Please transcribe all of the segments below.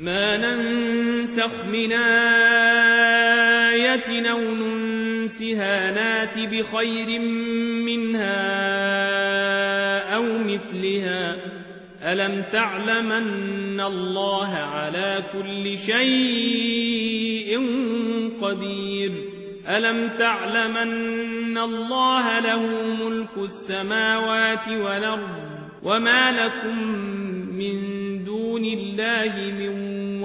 ما ننسخ من آية أو ننسها نات بخير منها أو مثلها. ألم تعلم أن الله على كل شيء قدير؟ ألم تعلم أن الله له ملك السماوات والأرض وما لكم من دون الله من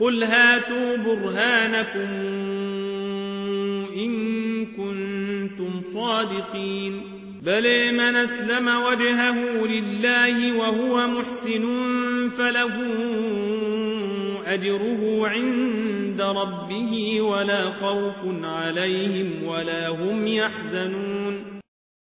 قل هاتوا برهانكم إن كنتم صادقين بل من اسلم وجهه لله وهو محسن فله أجره عند ربه ولا خوف عليهم ولا هم يحزنون